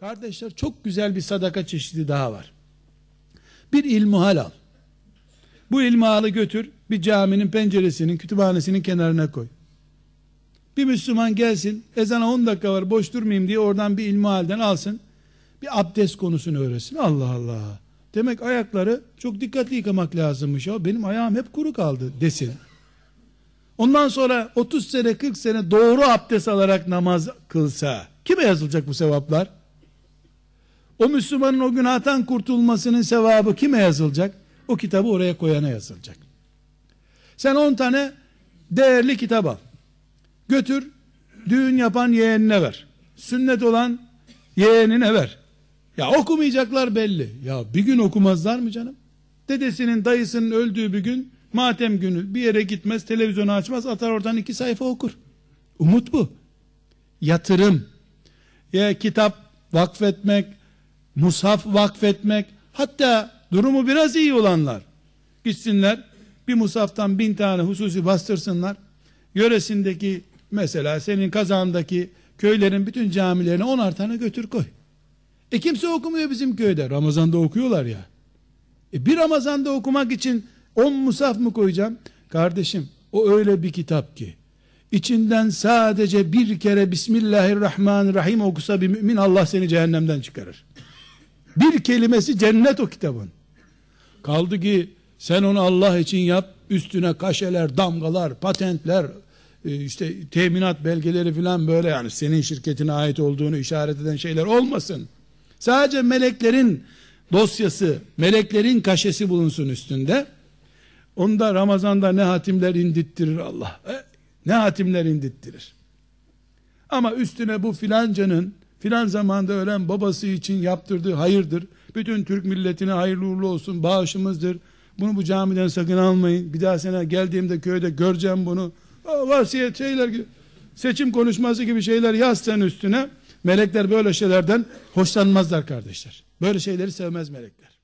Kardeşler çok güzel bir sadaka çeşidi daha var. Bir ilmuhal al. Bu ilmihalı götür bir caminin penceresinin kütüphanesinin kenarına koy. Bir Müslüman gelsin ezana 10 dakika var boş durmayayım diye oradan bir ilmihalden alsın. Bir abdest konusunu öğrensin. Allah Allah. Demek ayakları çok dikkatli yıkamak lazımmış. Ya benim ayağım hep kuru kaldı desin. Ondan sonra 30 sene 40 sene doğru abdest alarak namaz kılsa kime yazılacak bu sevaplar? O Müslümanın o günahtan kurtulmasının sevabı kime yazılacak? O kitabı oraya koyana yazılacak. Sen 10 tane değerli kitap al. Götür düğün yapan yeğenine ver. Sünnet olan yeğenine ver. Ya okumayacaklar belli. Ya bir gün okumazlar mı canım? Dedesinin dayısının öldüğü bir gün matem günü bir yere gitmez televizyonu açmaz atar oradan iki sayfa okur. Umut bu. Yatırım. Ya kitap vakfetmek, mushaf vakfetmek, hatta durumu biraz iyi olanlar gitsinler bir musaftan bin tane hususi bastırsınlar. Yöresindeki mesela senin kazandaki köylerin bütün camilerine onar tane götür koy. E kimse okumuyor bizim köyde. Ramazan'da okuyorlar ya. E bir Ramazan'da okumak için on musaf mı koyacağım? Kardeşim o öyle bir kitap ki içinden sadece bir kere Bismillahirrahmanirrahim okusa bir mümin Allah seni cehennemden çıkarır. Bir kelimesi cennet o kitabın. Kaldı ki sen onu Allah için yap, üstüne kaşeler, damgalar, patentler, e, işte teminat belgeleri filan böyle yani senin şirketine ait olduğunu işaret eden şeyler olmasın. Sadece meleklerin dosyası, meleklerin kaşesi bulunsun üstünde. Onda Ramazan'da ne hatimler indittirir Allah. E, ne hatimler indittirir. Ama üstüne bu filancanın filan zamanda ölen babası için yaptırdığı hayırdır. Bütün Türk milletine hayırlı uğurlu olsun bağışımızdır. Bunu bu camiden sakın almayın. Bir daha sene geldiğimde köyde göreceğim bunu. Vasiyet şeyler seçim konuşması gibi şeyler yaz sen üstüne. Melekler böyle şeylerden hoşlanmazlar kardeşler. Böyle şeyleri sevmez melekler.